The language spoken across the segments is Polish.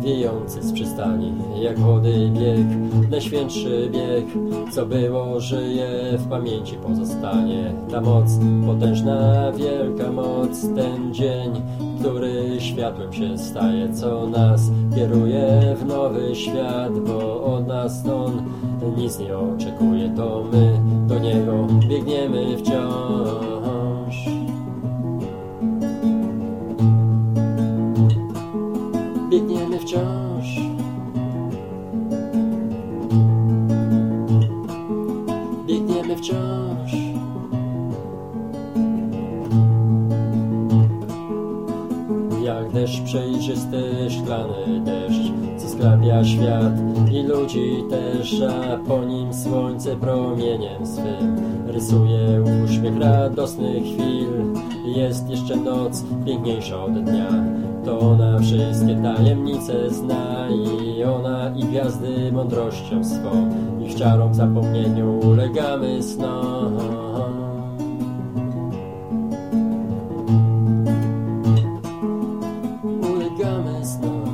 wiatr z przystani Jak wody bieg, najświętszy bieg Co było, żyje, w pamięci pozostanie. Ta moc, potężna, wielka moc Ten dzień, który światłem się staje Co nas kieruje w nowy świat Bo od nas On nic nie oczekuje. To my do Niego biegniemy wciąż biegniemy wciąż. Biegniemy wciąż. Jak deszcz przejrzysty, szklany deszcz, co sklepia świat i ludzi też, a po nim słońce promieniem swym rysuje uśmiech radosnych chwil. Jest jeszcze noc, piękniejsza od dnia, to ona wszystkie tajemnice zna i ona i gwiazdy mądrością swą, ich czarom zapomnieniu ulegamy snom. Ulegamy snom.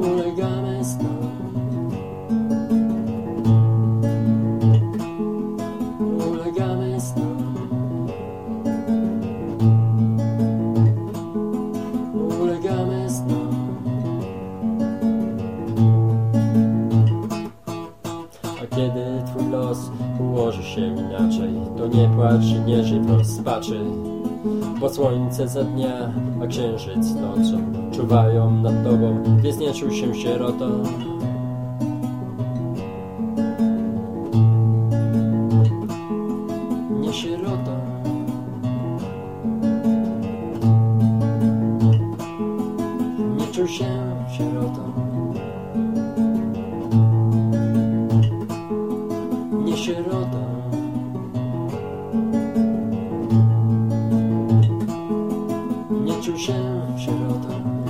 Ulegamy snom. Się inaczej, to nie płacz nie żyj w rozpaczy. Bo słońce za dnia, a księżyc nocą czuwają nad tobą, więc nie czuj się sierotą. Nie sierotą. Nie czuj się szerződő szerződő